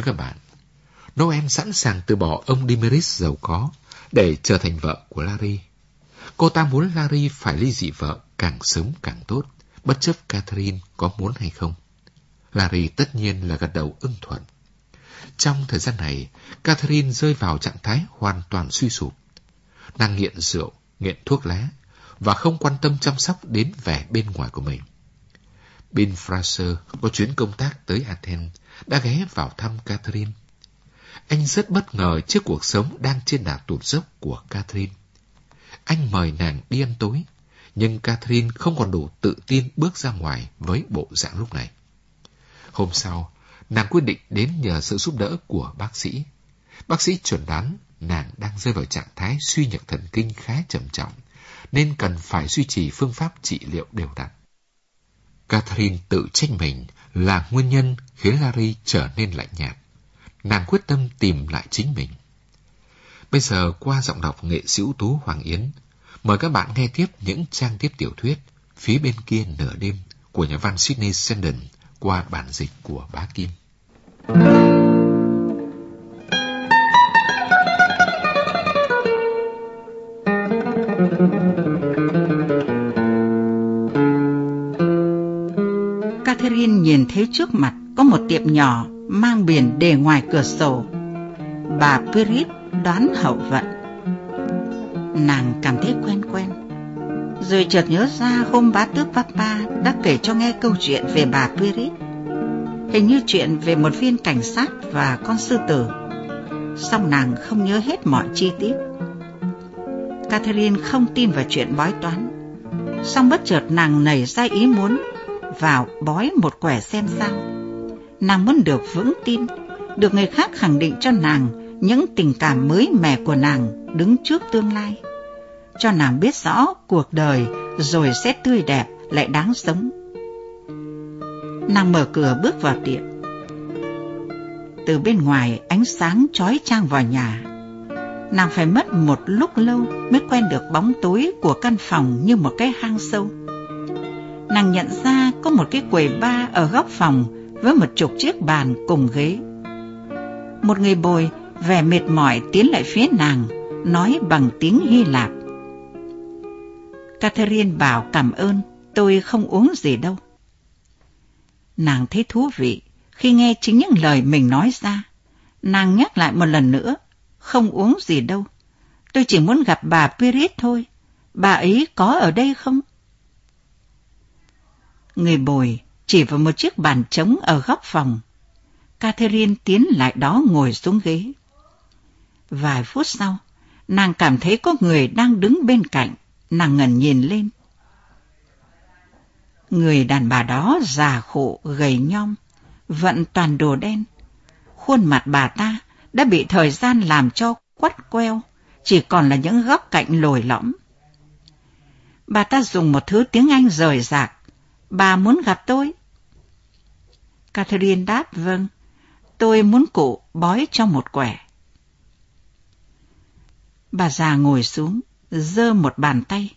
Thưa các bạn, Noel sẵn sàng từ bỏ ông Dimeris giàu có để trở thành vợ của Larry. Cô ta muốn Larry phải ly dị vợ càng sớm càng tốt, bất chấp Catherine có muốn hay không. Larry tất nhiên là gật đầu ưng thuận. Trong thời gian này, Catherine rơi vào trạng thái hoàn toàn suy sụp. Nàng nghiện rượu, nghiện thuốc lá, và không quan tâm chăm sóc đến vẻ bên ngoài của mình. Bill Fraser có chuyến công tác tới Athens, đã ghé vào thăm Catherine. Anh rất bất ngờ trước cuộc sống đang trên đà tụt dốc của Catherine. Anh mời nàng đi ăn tối, nhưng Catherine không còn đủ tự tin bước ra ngoài với bộ dạng lúc này. Hôm sau, nàng quyết định đến nhờ sự giúp đỡ của bác sĩ. Bác sĩ chuẩn đoán nàng đang rơi vào trạng thái suy nhược thần kinh khá trầm trọng, nên cần phải duy trì phương pháp trị liệu đều đặn. Catherine tự trách mình là nguyên nhân khiến Larry trở nên lạnh nhạt. Nàng quyết tâm tìm lại chính mình. Bây giờ qua giọng đọc nghệ sĩ ưu tú Hoàng Yến, mời các bạn nghe tiếp những trang tiếp tiểu thuyết Phía bên kia nửa đêm của nhà văn Sydney Sheldon qua bản dịch của Bá Kim. Catherine nhìn thấy trước mặt có một tiệm nhỏ mang biển đề ngoài cửa sổ. Bà Pirit đoán hậu vận. Nàng cảm thấy quen quen. Rồi chợt nhớ ra hôm bá tước Papa đã kể cho nghe câu chuyện về bà Pirit. Hình như chuyện về một viên cảnh sát và con sư tử. Song nàng không nhớ hết mọi chi tiết. Catherine không tin vào chuyện bói toán. Song bất chợt nàng nảy ra ý muốn vào bói một quẻ xem sao. Nàng muốn được vững tin, được người khác khẳng định cho nàng những tình cảm mới mẻ của nàng đứng trước tương lai. Cho nàng biết rõ cuộc đời rồi sẽ tươi đẹp lại đáng sống. Nàng mở cửa bước vào tiệm. Từ bên ngoài ánh sáng chói chang vào nhà. Nàng phải mất một lúc lâu mới quen được bóng tối của căn phòng như một cái hang sâu nàng nhận ra có một cái quầy ba ở góc phòng với một chục chiếc bàn cùng ghế. Một người bồi vẻ mệt mỏi tiến lại phía nàng, nói bằng tiếng Hy Lạp. Catherine bảo cảm ơn, tôi không uống gì đâu. Nàng thấy thú vị khi nghe chính những lời mình nói ra. Nàng nhắc lại một lần nữa, không uống gì đâu. Tôi chỉ muốn gặp bà Pirit thôi. Bà ấy có ở đây không? Người bồi chỉ vào một chiếc bàn trống ở góc phòng. Catherine tiến lại đó ngồi xuống ghế. Vài phút sau, nàng cảm thấy có người đang đứng bên cạnh, nàng ngẩn nhìn lên. Người đàn bà đó già khổ, gầy nhom, vận toàn đồ đen. Khuôn mặt bà ta đã bị thời gian làm cho quắt queo, chỉ còn là những góc cạnh lồi lõm. Bà ta dùng một thứ tiếng Anh rời rạc, Bà muốn gặp tôi? Catherine đáp vâng. Tôi muốn cụ bói cho một quẻ. Bà già ngồi xuống, giơ một bàn tay.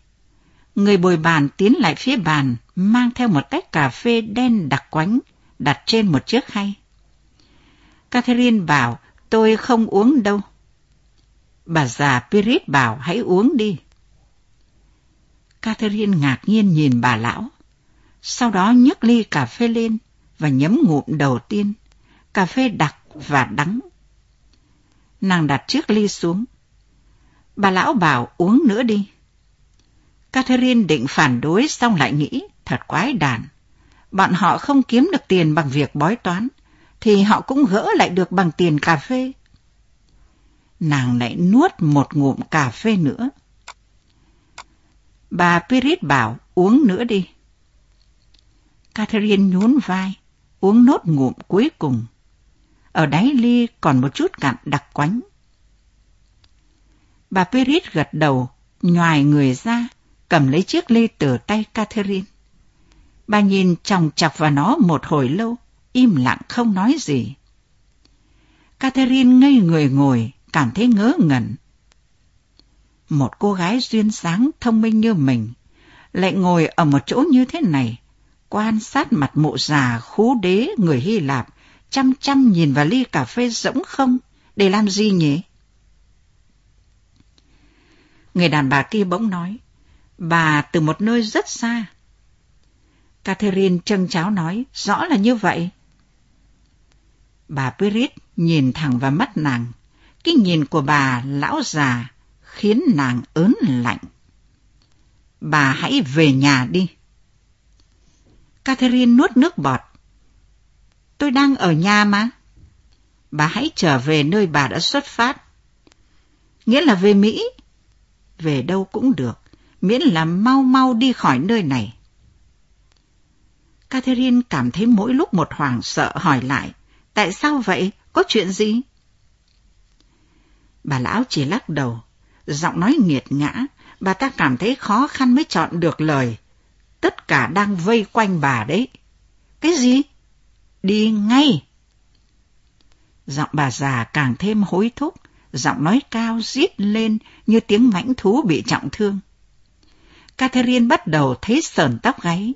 Người bồi bàn tiến lại phía bàn, mang theo một tách cà phê đen đặc quánh, đặt trên một chiếc khay. Catherine bảo, tôi không uống đâu. Bà già Pirit bảo hãy uống đi. Catherine ngạc nhiên nhìn bà lão sau đó nhấc ly cà phê lên và nhấm ngụm đầu tiên, cà phê đặc và đắng. Nàng đặt chiếc ly xuống. Bà lão bảo uống nữa đi. Catherine định phản đối xong lại nghĩ, thật quái đản. Bọn họ không kiếm được tiền bằng việc bói toán, thì họ cũng gỡ lại được bằng tiền cà phê. Nàng lại nuốt một ngụm cà phê nữa. Bà Pirit bảo uống nữa đi. Catherine nhún vai, uống nốt ngụm cuối cùng. Ở đáy ly còn một chút cạn đặc quánh. Bà Perit gật đầu, nhòi người ra, cầm lấy chiếc ly từ tay Catherine. Bà nhìn chòng chọc vào nó một hồi lâu, im lặng không nói gì. Catherine ngây người ngồi, cảm thấy ngớ ngẩn. Một cô gái duyên sáng thông minh như mình, lại ngồi ở một chỗ như thế này, quan sát mặt mụ già khú đế người Hy Lạp chăm chăm nhìn vào ly cà phê rỗng không, để làm gì nhỉ? Người đàn bà kia bỗng nói, bà từ một nơi rất xa. Catherine trân cháo nói, rõ là như vậy. Bà Pirit nhìn thẳng vào mắt nàng. Cái nhìn của bà lão già khiến nàng ớn lạnh. Bà hãy về nhà đi. Catherine nuốt nước bọt. Tôi đang ở nhà mà. Bà hãy trở về nơi bà đã xuất phát. Nghĩa là về Mỹ. Về đâu cũng được, miễn là mau mau đi khỏi nơi này. Catherine cảm thấy mỗi lúc một hoảng sợ hỏi lại. Tại sao vậy? Có chuyện gì? Bà lão chỉ lắc đầu, giọng nói nghiệt ngã, bà ta cảm thấy khó khăn mới chọn được lời. Tất cả đang vây quanh bà đấy. Cái gì? Đi ngay! Giọng bà già càng thêm hối thúc, giọng nói cao rít lên như tiếng mãnh thú bị trọng thương. Catherine bắt đầu thấy sờn tóc gáy.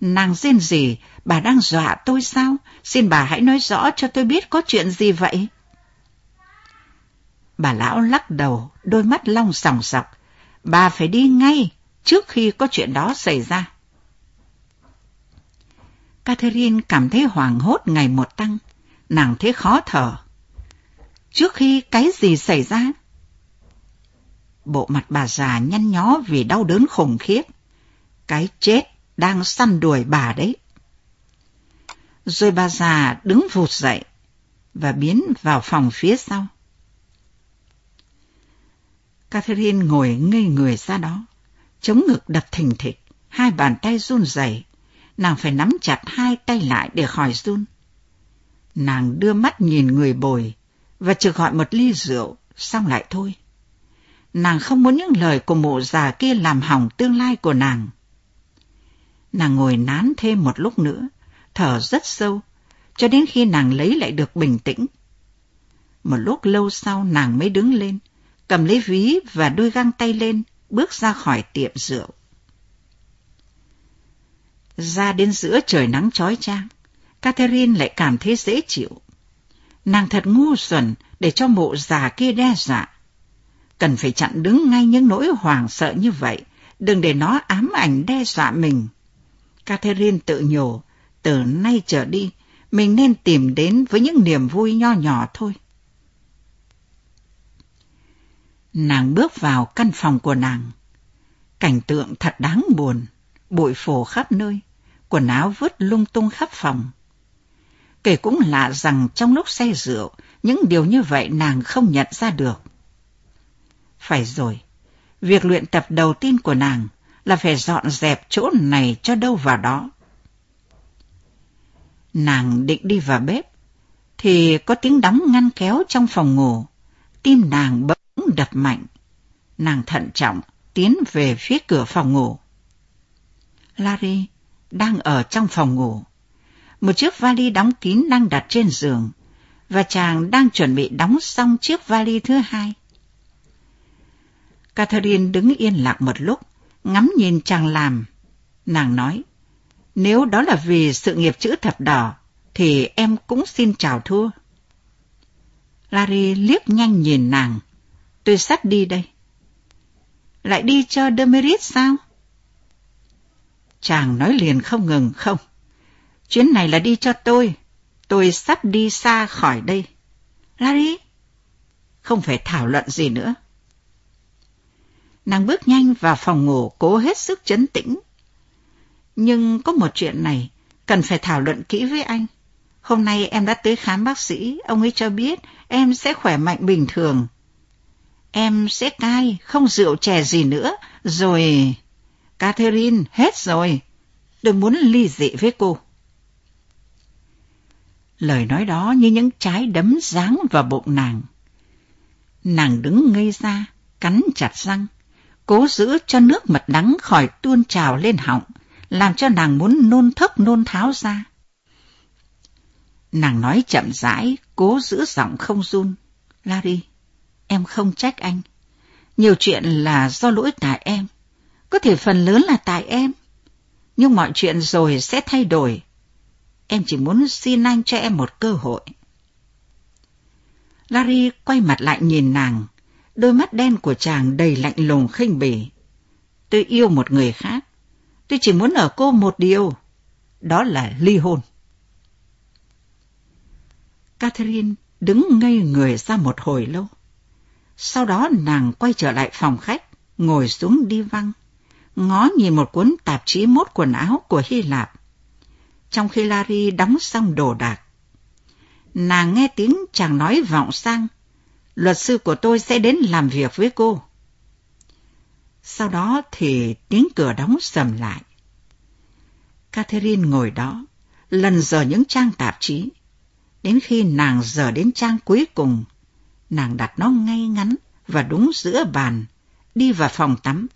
Nàng rên gì, bà đang dọa tôi sao? Xin bà hãy nói rõ cho tôi biết có chuyện gì vậy? Bà lão lắc đầu, đôi mắt long sòng sọc. Bà phải đi ngay trước khi có chuyện đó xảy ra. Catherine cảm thấy hoảng hốt ngày một tăng. Nàng thấy khó thở. Trước khi cái gì xảy ra? Bộ mặt bà già nhăn nhó vì đau đớn khủng khiếp. Cái chết đang săn đuổi bà đấy. Rồi bà già đứng vụt dậy và biến vào phòng phía sau. Catherine ngồi ngây người ra đó, chống ngực đập thình thịch, hai bàn tay run rẩy, nàng phải nắm chặt hai tay lại để khỏi run. Nàng đưa mắt nhìn người bồi và trực gọi một ly rượu, xong lại thôi. Nàng không muốn những lời của mụ già kia làm hỏng tương lai của nàng. Nàng ngồi nán thêm một lúc nữa, thở rất sâu, cho đến khi nàng lấy lại được bình tĩnh. Một lúc lâu sau nàng mới đứng lên, cầm lấy ví và đôi găng tay lên, bước ra khỏi tiệm rượu. Ra đến giữa trời nắng chói chang, Catherine lại cảm thấy dễ chịu. Nàng thật ngu xuẩn để cho mộ già kia đe dọa. Cần phải chặn đứng ngay những nỗi hoảng sợ như vậy, đừng để nó ám ảnh đe dọa mình. Catherine tự nhủ, từ nay trở đi, mình nên tìm đến với những niềm vui nho nhỏ thôi. Nàng bước vào căn phòng của nàng. Cảnh tượng thật đáng buồn, bụi phổ khắp nơi, quần áo vứt lung tung khắp phòng. Kể cũng lạ rằng trong lúc say rượu, những điều như vậy nàng không nhận ra được. Phải rồi, việc luyện tập đầu tiên của nàng là phải dọn dẹp chỗ này cho đâu vào đó. Nàng định đi vào bếp, thì có tiếng đóng ngăn kéo trong phòng ngủ. Tim nàng bỗng đập mạnh. Nàng thận trọng tiến về phía cửa phòng ngủ. Larry đang ở trong phòng ngủ. Một chiếc vali đóng kín đang đặt trên giường, và chàng đang chuẩn bị đóng xong chiếc vali thứ hai. Catherine đứng yên lặng một lúc, ngắm nhìn chàng làm. Nàng nói, nếu đó là vì sự nghiệp chữ thập đỏ, thì em cũng xin chào thua. Larry liếc nhanh nhìn nàng. Tôi sắp đi đây. Lại đi cho Demerit sao? Chàng nói liền không ngừng không. Chuyến này là đi cho tôi. Tôi sắp đi xa khỏi đây. Larry, không phải thảo luận gì nữa. Nàng bước nhanh vào phòng ngủ cố hết sức chấn tĩnh. Nhưng có một chuyện này cần phải thảo luận kỹ với anh. Hôm nay em đã tới khám bác sĩ, ông ấy cho biết em sẽ khỏe mạnh bình thường. Em sẽ cai, không rượu chè gì nữa, rồi... Catherine, hết rồi. Tôi muốn ly dị với cô. Lời nói đó như những trái đấm giáng vào bụng nàng. Nàng đứng ngây ra, cắn chặt răng, cố giữ cho nước mật đắng khỏi tuôn trào lên họng, làm cho nàng muốn nôn thốc nôn tháo ra. Nàng nói chậm rãi, cố giữ giọng không run. Larry, em không trách anh. Nhiều chuyện là do lỗi tại em. Có thể phần lớn là tại em. Nhưng mọi chuyện rồi sẽ thay đổi. em chỉ muốn xin anh cho em một cơ hội. Larry quay mặt lại nhìn nàng, đôi mắt đen của chàng đầy lạnh lùng khinh bỉ. Tôi yêu một người khác. Tôi chỉ muốn ở cô một điều, đó là ly hôn. Catherine đứng ngây người ra một hồi lâu. Sau đó nàng quay trở lại phòng khách, ngồi xuống đi văng, ngó nhìn một cuốn tạp chí mốt quần áo của Hy Lạp. Trong khi Larry đóng xong đồ đạc, nàng nghe tiếng chàng nói vọng sang, luật sư của tôi sẽ đến làm việc với cô. Sau đó thì tiếng cửa đóng sầm lại. Catherine ngồi đó, lần dở những trang tạp chí. Đến khi nàng dở đến trang cuối cùng, nàng đặt nó ngay ngắn và đúng giữa bàn, đi vào phòng tắm.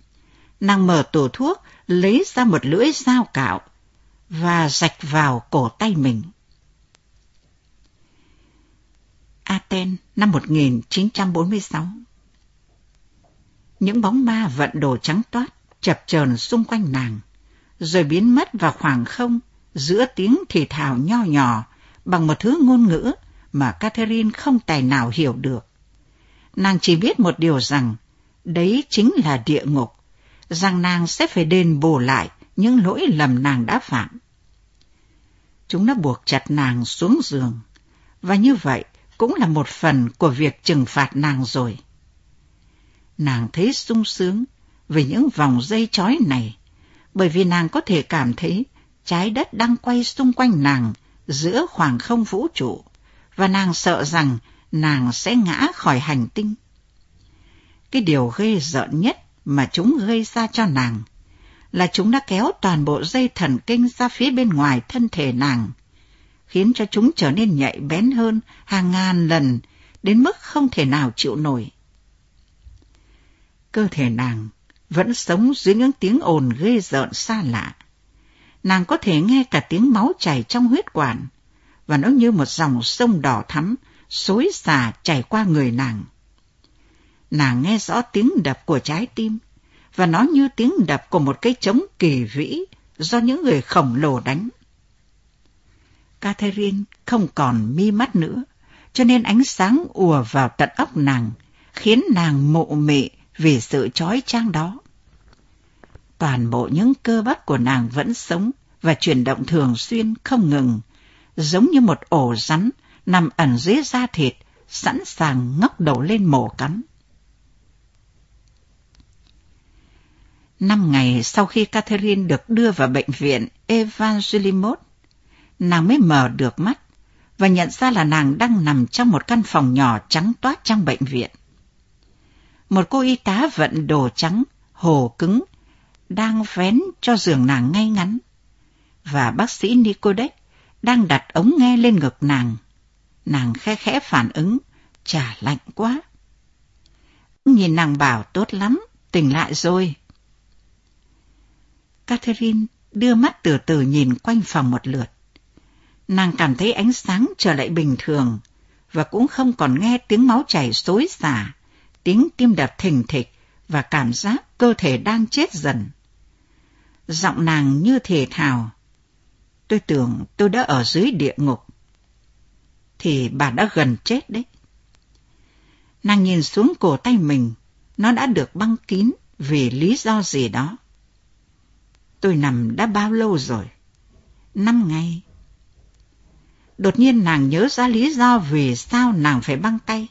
Nàng mở tủ thuốc, lấy ra một lưỡi dao cạo và rạch vào cổ tay mình. Aten năm 1946 Những bóng ma vận đồ trắng toát chập chờn xung quanh nàng, rồi biến mất vào khoảng không giữa tiếng thì thào nho nhỏ bằng một thứ ngôn ngữ mà Catherine không tài nào hiểu được. Nàng chỉ biết một điều rằng, đấy chính là địa ngục, rằng nàng sẽ phải đền bù lại những lỗi lầm nàng đã phạm. Chúng đã buộc chặt nàng xuống giường, và như vậy cũng là một phần của việc trừng phạt nàng rồi. Nàng thấy sung sướng về những vòng dây chói này, bởi vì nàng có thể cảm thấy trái đất đang quay xung quanh nàng giữa khoảng không vũ trụ, và nàng sợ rằng nàng sẽ ngã khỏi hành tinh. Cái điều ghê rợn nhất mà chúng gây ra cho nàng là chúng đã kéo toàn bộ dây thần kinh ra phía bên ngoài thân thể nàng, khiến cho chúng trở nên nhạy bén hơn hàng ngàn lần đến mức không thể nào chịu nổi. Cơ thể nàng vẫn sống dưới những tiếng ồn ghê rợn xa lạ. Nàng có thể nghe cả tiếng máu chảy trong huyết quản, và nó như một dòng sông đỏ thắm, xối xả chảy qua người nàng. Nàng nghe rõ tiếng đập của trái tim, và nó như tiếng đập của một cái trống kỳ vĩ do những người khổng lồ đánh. Catherine không còn mi mắt nữa, cho nên ánh sáng ùa vào tận óc nàng, khiến nàng mộ mị vì sự trói trang đó. Toàn bộ những cơ bắp của nàng vẫn sống và chuyển động thường xuyên không ngừng, giống như một ổ rắn nằm ẩn dưới da thịt, sẵn sàng ngóc đầu lên mổ cắn. Năm ngày sau khi Catherine được đưa vào bệnh viện Evangelimos, nàng mới mở được mắt và nhận ra là nàng đang nằm trong một căn phòng nhỏ trắng toát trong bệnh viện. Một cô y tá vận đồ trắng, hồ cứng, đang vén cho giường nàng ngay ngắn. Và bác sĩ Nicodec đang đặt ống nghe lên ngực nàng. Nàng khe khẽ phản ứng, chả lạnh quá. Nhìn nàng bảo tốt lắm, tỉnh lại rồi. Catherine đưa mắt từ từ nhìn quanh phòng một lượt. Nàng cảm thấy ánh sáng trở lại bình thường và cũng không còn nghe tiếng máu chảy xối xả, tiếng tim đập thình thịch và cảm giác cơ thể đang chết dần. Giọng nàng như thể thào. Tôi tưởng tôi đã ở dưới địa ngục. Thì bà đã gần chết đấy. Nàng nhìn xuống cổ tay mình, nó đã được băng kín vì lý do gì đó. Tôi nằm đã bao lâu rồi? Năm ngày. Đột nhiên nàng nhớ ra lý do vì sao nàng phải băng tay.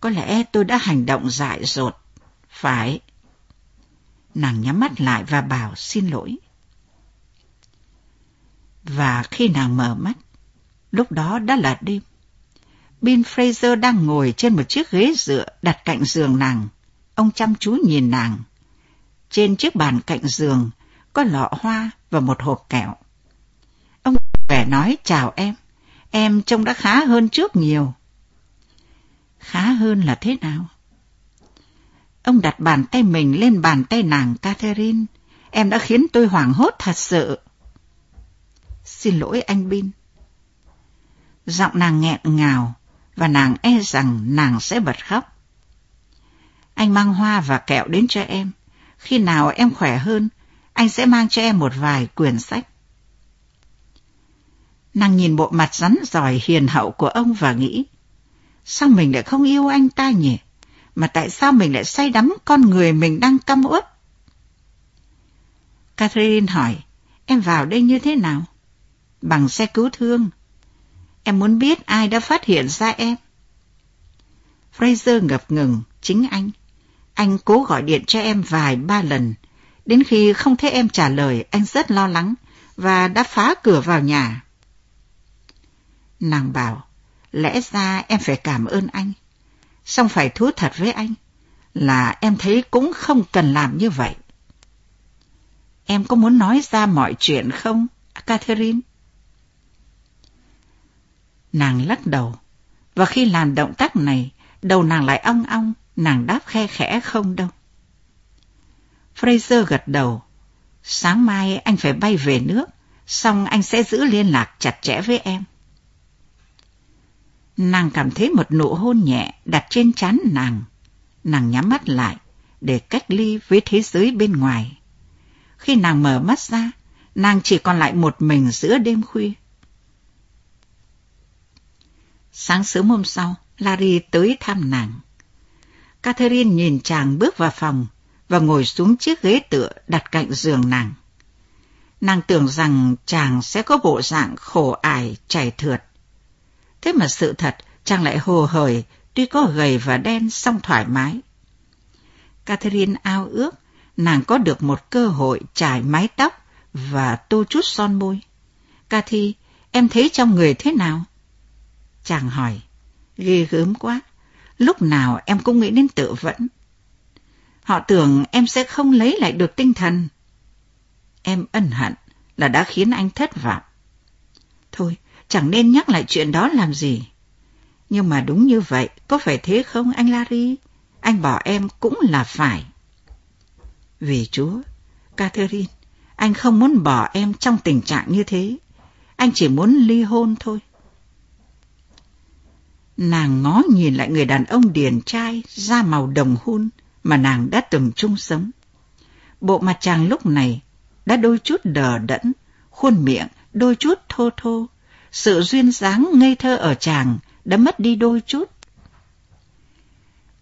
Có lẽ tôi đã hành động dại dột. Phải. Nàng nhắm mắt lại và bảo xin lỗi. Và khi nàng mở mắt, lúc đó đã là đêm. Bill Fraser đang ngồi trên một chiếc ghế dựa đặt cạnh giường nàng. Ông chăm chú nhìn nàng. Trên chiếc bàn cạnh giường có lọ hoa và một hộp kẹo. Ông vẻ nói chào em, em trông đã khá hơn trước nhiều. Khá hơn là thế nào? Ông đặt bàn tay mình lên bàn tay nàng Catherine. Em đã khiến tôi hoảng hốt thật sự. Xin lỗi anh Bin. Giọng nàng nghẹn ngào và nàng e rằng nàng sẽ bật khóc. Anh mang hoa và kẹo đến cho em. Khi nào em khỏe hơn, anh sẽ mang cho em một vài quyển sách. Nàng nhìn bộ mặt rắn giỏi hiền hậu của ông và nghĩ, sao mình lại không yêu anh ta nhỉ? Mà tại sao mình lại say đắm con người mình đang căm uất? Catherine hỏi, em vào đây như thế nào? Bằng xe cứu thương. Em muốn biết ai đã phát hiện ra em. Fraser ngập ngừng, chính anh. Anh cố gọi điện cho em vài ba lần. Đến khi không thấy em trả lời, anh rất lo lắng và đã phá cửa vào nhà. Nàng bảo, lẽ ra em phải cảm ơn anh. Xong phải thú thật với anh là em thấy cũng không cần làm như vậy. Em có muốn nói ra mọi chuyện không, Catherine? Nàng lắc đầu, và khi làm động tác này, đầu nàng lại ong ong, nàng đáp khe khẽ không đâu. Fraser gật đầu. Sáng mai anh phải bay về nước, xong anh sẽ giữ liên lạc chặt chẽ với em. Nàng cảm thấy một nụ hôn nhẹ đặt trên trán nàng. Nàng nhắm mắt lại để cách ly với thế giới bên ngoài. Khi nàng mở mắt ra, nàng chỉ còn lại một mình giữa đêm khuya. Sáng sớm hôm sau, Larry tới thăm nàng. Catherine nhìn chàng bước vào phòng và ngồi xuống chiếc ghế tựa đặt cạnh giường nàng. Nàng tưởng rằng chàng sẽ có bộ dạng khổ ải, chảy thượt. Thế mà sự thật, chàng lại hồ hởi, tuy có gầy và đen song thoải mái. Catherine ao ước nàng có được một cơ hội trải mái tóc và tô chút son môi. Cathy, em thấy trong người thế nào? Chàng hỏi, ghê gớm quá, lúc nào em cũng nghĩ đến tự vẫn. Họ tưởng em sẽ không lấy lại được tinh thần. Em ân hận là đã khiến anh thất vọng. Thôi, chẳng nên nhắc lại chuyện đó làm gì. Nhưng mà đúng như vậy, có phải thế không anh Larry? Anh bỏ em cũng là phải. Vì Chúa, Catherine, anh không muốn bỏ em trong tình trạng như thế. Anh chỉ muốn ly hôn thôi. Nàng ngó nhìn lại người đàn ông điển trai, da màu đồng hun mà nàng đã từng chung sống. Bộ mặt chàng lúc này đã đôi chút đờ đẫn, khuôn miệng đôi chút thô thô. Sự duyên dáng ngây thơ ở chàng đã mất đi đôi chút.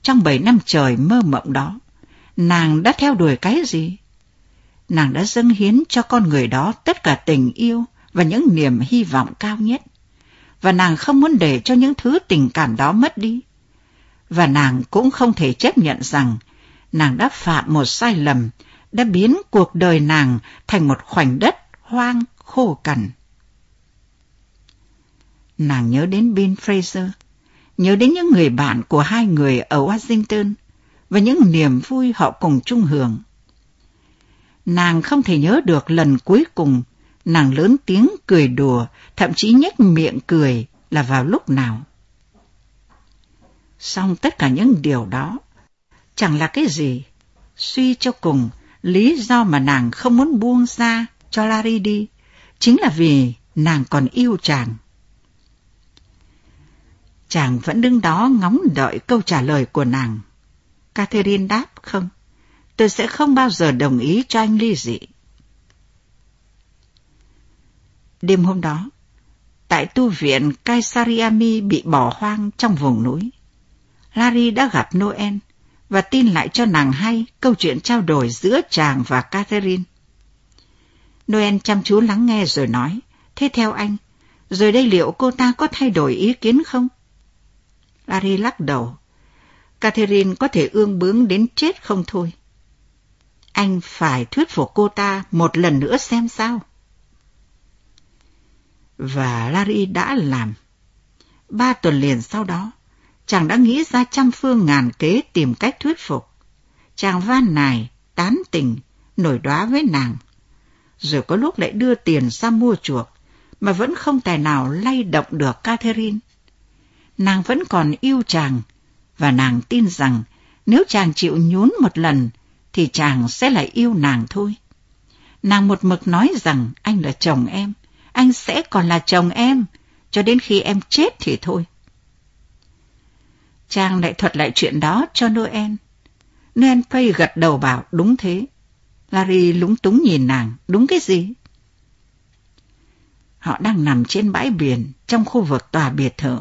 Trong bảy năm trời mơ mộng đó, nàng đã theo đuổi cái gì? Nàng đã dâng hiến cho con người đó tất cả tình yêu và những niềm hy vọng cao nhất. Và nàng không muốn để cho những thứ tình cảm đó mất đi. Và nàng cũng không thể chấp nhận rằng nàng đã phạm một sai lầm, đã biến cuộc đời nàng thành một khoảnh đất hoang khô cằn. Nàng nhớ đến Bill Fraser, nhớ đến những người bạn của hai người ở Washington và những niềm vui họ cùng chung hưởng. Nàng không thể nhớ được lần cuối cùng nàng lớn tiếng cười đùa, thậm chí nhếch miệng cười là vào lúc nào. Xong tất cả những điều đó chẳng là cái gì. Suy cho cùng, lý do mà nàng không muốn buông ra cho Larry đi chính là vì nàng còn yêu chàng. Chàng vẫn đứng đó ngóng đợi câu trả lời của nàng. Catherine đáp không, tôi sẽ không bao giờ đồng ý cho anh ly dị. Đêm hôm đó, tại tu viện Kaisariami bị bỏ hoang trong vùng núi, Larry đã gặp Noel và tin lại cho nàng hay câu chuyện trao đổi giữa chàng và Catherine. Noel chăm chú lắng nghe rồi nói, thế theo anh, rồi đây liệu cô ta có thay đổi ý kiến không? Larry lắc đầu. Catherine có thể ương bướng đến chết không thôi. Anh phải thuyết phục cô ta một lần nữa xem sao. Và Larry đã làm. Ba tuần liền sau đó, chàng đã nghĩ ra trăm phương ngàn kế tìm cách thuyết phục. Chàng van nài, tán tình, nổi đoá với nàng. Rồi có lúc lại đưa tiền ra mua chuộc, mà vẫn không tài nào lay động được Catherine. Nàng vẫn còn yêu chàng, và nàng tin rằng nếu chàng chịu nhún một lần, thì chàng sẽ lại yêu nàng thôi. Nàng một mực nói rằng anh là chồng em, anh sẽ còn là chồng em, cho đến khi em chết thì thôi. Trang lại thuật lại chuyện đó cho Noel. Noel Pay gật đầu bảo đúng thế. Larry lúng túng nhìn nàng, đúng cái gì? Họ đang nằm trên bãi biển trong khu vực tòa biệt thự.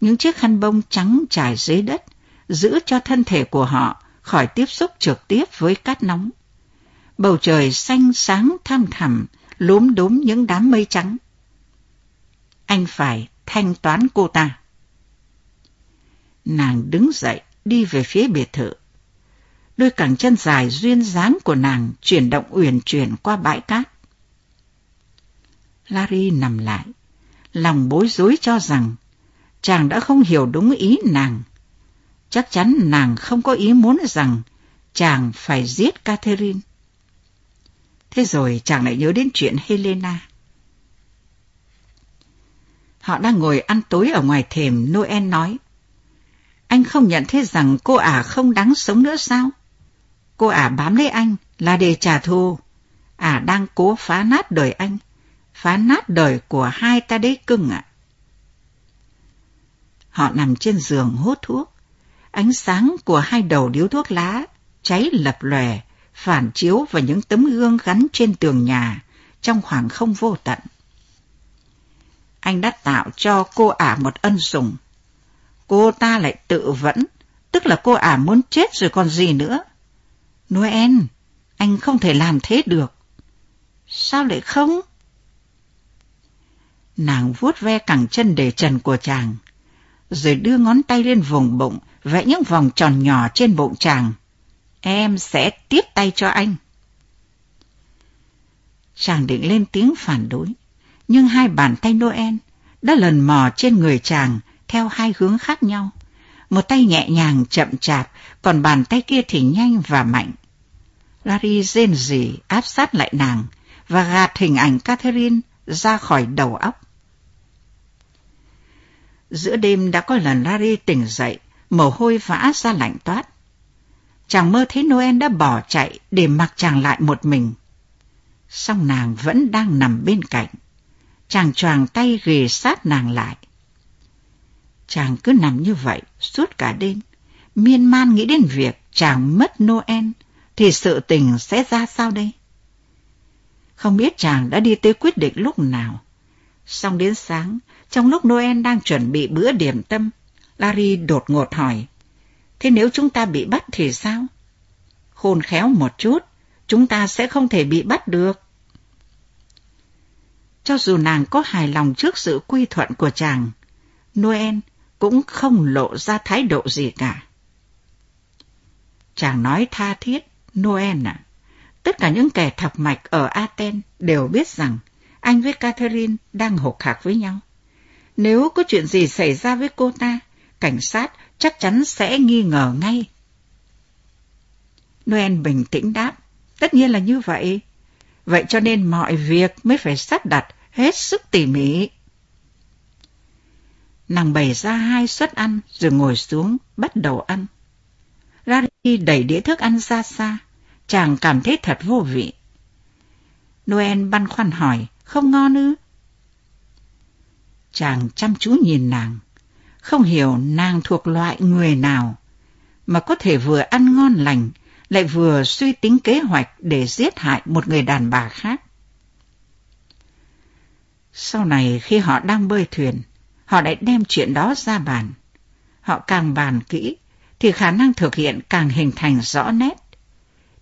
Những chiếc khăn bông trắng trải dưới đất giữ cho thân thể của họ khỏi tiếp xúc trực tiếp với cát nóng. Bầu trời xanh sáng thăm thẳm, lúm đúm những đám mây trắng. Anh phải thanh toán cô ta. Nàng đứng dậy, đi về phía biệt thự. Đôi cẳng chân dài duyên dáng của nàng chuyển động uyển chuyển qua bãi cát. Larry nằm lại, lòng bối rối cho rằng chàng đã không hiểu đúng ý nàng. Chắc chắn nàng không có ý muốn rằng chàng phải giết Catherine. Thế rồi chàng lại nhớ đến chuyện Helena. Họ đang ngồi ăn tối ở ngoài thềm, Noel nói. Anh không nhận thấy rằng cô ả không đáng sống nữa sao? Cô ả bám lấy anh là để trả thù. Ả đang cố phá nát đời anh, phá nát đời của hai ta đấy cưng ạ. Họ nằm trên giường hút thuốc. Ánh sáng của hai đầu điếu thuốc lá cháy lập lòe, phản chiếu vào những tấm gương gắn trên tường nhà trong khoảng không vô tận. Anh đã tạo cho cô ả một ân sủng. Cô ta lại tự vẫn, tức là cô ả muốn chết rồi còn gì nữa. Noel, anh không thể làm thế được. Sao lại không? Nàng vuốt ve cẳng chân để trần của chàng, rồi đưa ngón tay lên vùng bụng, vẽ những vòng tròn nhỏ trên bụng chàng. Em sẽ tiếp tay cho anh. Chàng định lên tiếng phản đối, nhưng hai bàn tay Noel đã lần mò trên người chàng theo hai hướng khác nhau. Một tay nhẹ nhàng chậm chạp, còn bàn tay kia thì nhanh và mạnh. Larry rên rỉ áp sát lại nàng và gạt hình ảnh Catherine ra khỏi đầu óc. Giữa đêm đã có lần Larry tỉnh dậy, mồ hôi vã ra lạnh toát. Chàng mơ thấy Noel đã bỏ chạy để mặc chàng lại một mình. Song nàng vẫn đang nằm bên cạnh. Chàng choàng tay ghề sát nàng lại. Chàng cứ nằm như vậy suốt cả đêm, miên man nghĩ đến việc chàng mất Noel, thì sự tình sẽ ra sao đây? Không biết chàng đã đi tới quyết định lúc nào. Xong đến sáng, trong lúc Noel đang chuẩn bị bữa điểm tâm, Larry đột ngột hỏi, thế nếu chúng ta bị bắt thì sao? Khôn khéo một chút, chúng ta sẽ không thể bị bắt được. Cho dù nàng có hài lòng trước sự quy thuận của chàng, Noel cũng không lộ ra thái độ gì cả. Chàng nói tha thiết, Noel à, tất cả những kẻ thập mạch ở Athens đều biết rằng anh với Catherine đang hộp hạc với nhau. Nếu có chuyện gì xảy ra với cô ta, cảnh sát chắc chắn sẽ nghi ngờ ngay. Noel bình tĩnh đáp, tất nhiên là như vậy. Vậy cho nên mọi việc mới phải sắp đặt hết sức tỉ mỉ. Nàng bày ra hai suất ăn rồi ngồi xuống bắt đầu ăn. Larry đẩy đĩa thức ăn ra xa, chàng cảm thấy thật vô vị. Noel băn khoăn hỏi, không ngon ư? Chàng chăm chú nhìn nàng, không hiểu nàng thuộc loại người nào, mà có thể vừa ăn ngon lành, lại vừa suy tính kế hoạch để giết hại một người đàn bà khác. Sau này khi họ đang bơi thuyền, họ lại đem chuyện đó ra bàn. Họ càng bàn kỹ, thì khả năng thực hiện càng hình thành rõ nét.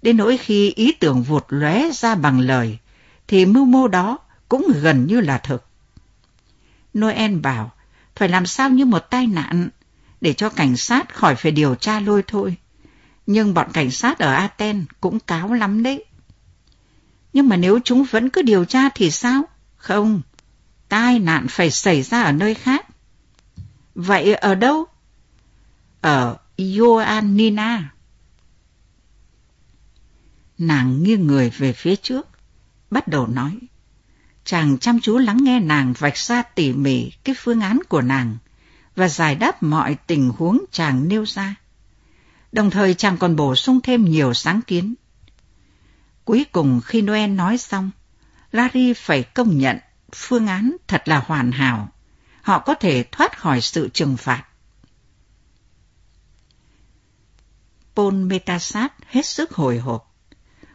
Đến nỗi khi ý tưởng vụt lóe ra bằng lời, thì mưu mô đó cũng gần như là thực. Noel bảo, phải làm sao như một tai nạn, để cho cảnh sát khỏi phải điều tra lôi thôi. Nhưng bọn cảnh sát ở Aten cũng cáo lắm đấy. Nhưng mà nếu chúng vẫn cứ điều tra thì sao? Không, tai nạn phải xảy ra ở nơi khác. Vậy ở đâu? Ở Ioannina. Nàng nghiêng người về phía trước, bắt đầu nói. Chàng chăm chú lắng nghe nàng vạch ra tỉ mỉ cái phương án của nàng và giải đáp mọi tình huống chàng nêu ra. Đồng thời chàng còn bổ sung thêm nhiều sáng kiến. Cuối cùng khi Noel nói xong, Larry phải công nhận phương án thật là hoàn hảo. Họ có thể thoát khỏi sự trừng phạt. Paul Metasat hết sức hồi hộp.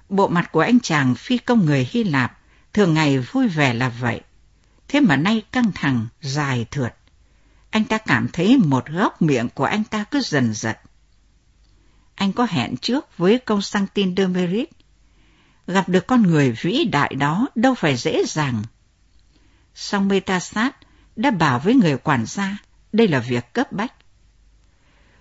Bộ mặt của anh chàng phi công người Hy Lạp thường ngày vui vẻ là vậy. Thế mà nay căng thẳng, dài thượt. Anh ta cảm thấy một góc miệng của anh ta cứ dần giật. Anh có hẹn trước với Constantine de Merit. Gặp được con người vĩ đại đó đâu phải dễ dàng. Song Metasat đã bảo với người quản gia đây là việc cấp bách.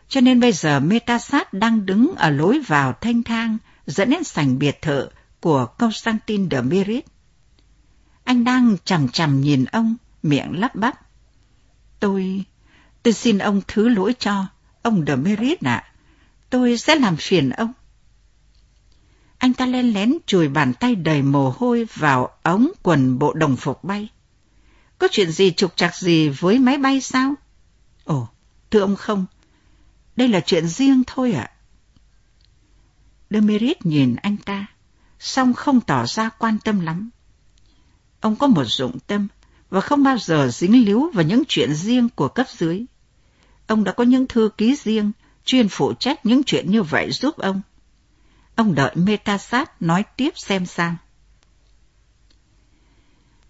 Cho nên bây giờ Metasat đang đứng ở lối vào thanh thang dẫn đến sảnh biệt thự của Constantine de Merit. Anh đang chằm chằm nhìn ông, miệng lắp bắp. Tôi, tôi xin ông thứ lỗi cho, ông de Merit ạ. Tôi sẽ làm phiền ông. Anh ta len lén chùi bàn tay đầy mồ hôi vào ống quần bộ đồng phục bay. Có chuyện gì trục trặc gì với máy bay sao? Ồ, thưa ông không. Đây là chuyện riêng thôi ạ. À. Demerit nhìn anh ta, song không tỏ ra quan tâm lắm. Ông có một dụng tâm và không bao giờ dính líu vào những chuyện riêng của cấp dưới. Ông đã có những thư ký riêng chuyên phụ trách những chuyện như vậy giúp ông. Ông đợi Metasat nói tiếp xem sao.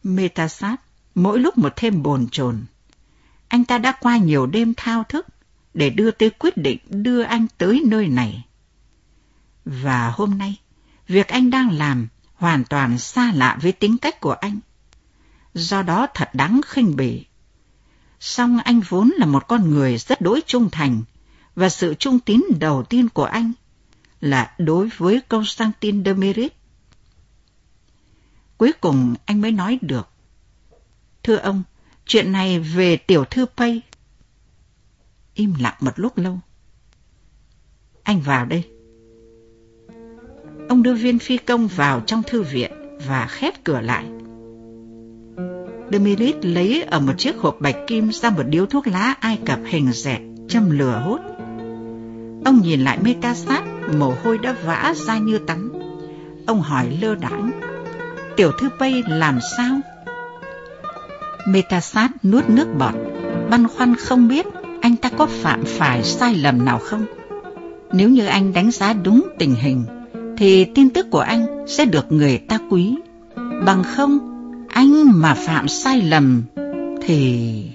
Metasat mỗi lúc một thêm bồn chồn. Anh ta đã qua nhiều đêm thao thức để đưa tới quyết định đưa anh tới nơi này. Và hôm nay, việc anh đang làm hoàn toàn xa lạ với tính cách của anh. Do đó thật đáng khinh bỉ. Song anh vốn là một con người rất đối trung thành, và sự trung tín đầu tiên của anh là đối với Constantin de Merit. Cuối cùng anh mới nói được. Thưa ông, chuyện này về tiểu thư Pay. Im lặng một lúc lâu. Anh vào đây. Ông đưa viên phi công vào trong thư viện và khép cửa lại. Demirit lấy ở một chiếc hộp bạch kim ra một điếu thuốc lá Ai Cập hình dẹt, châm lửa hút. Ông nhìn lại Metasat, mồ hôi đã vã ra như tắm. Ông hỏi lơ đãng, tiểu thư Pây làm sao? Metasat nuốt nước bọt, băn khoăn không biết anh ta có phạm phải sai lầm nào không. Nếu như anh đánh giá đúng tình hình, thì tin tức của anh sẽ được người ta quý. Bằng không, anh mà phạm sai lầm thì...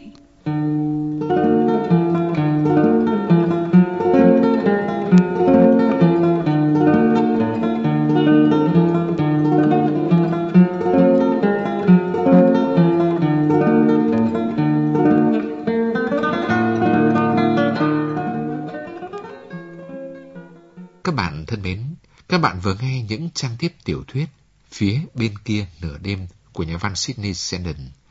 nghe những trang tiếp tiểu thuyết Phía bên kia nửa đêm của nhà văn Sydney Sheldon.